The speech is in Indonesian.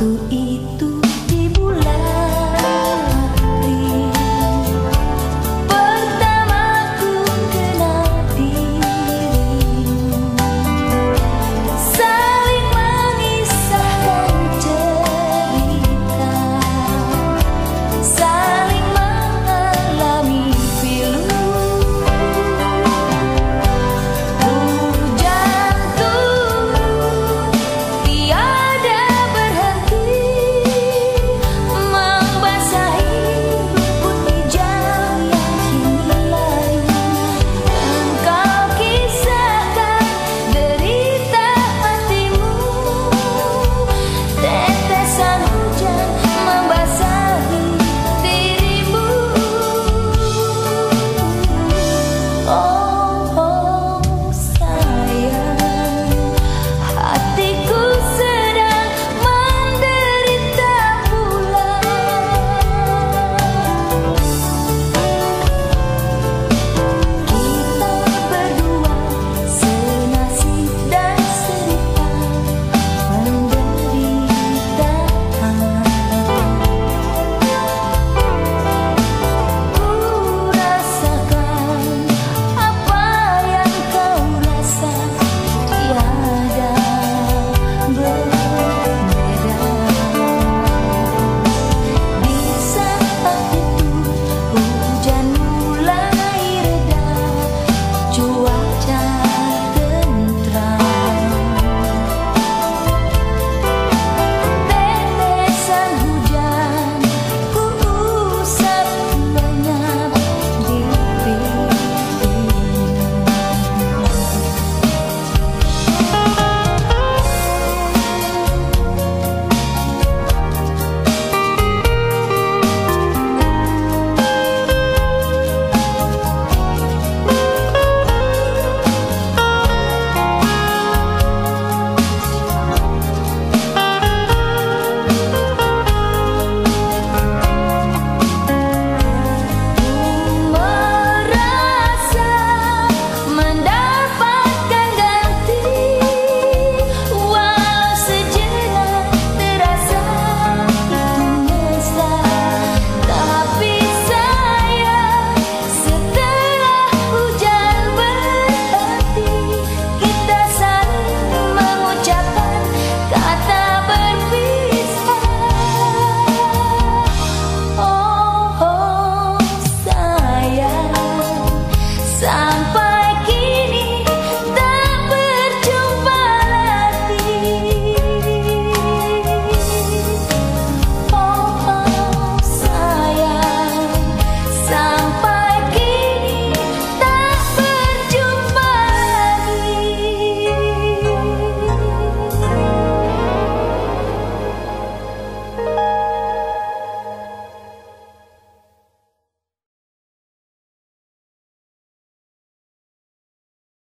waktu itu.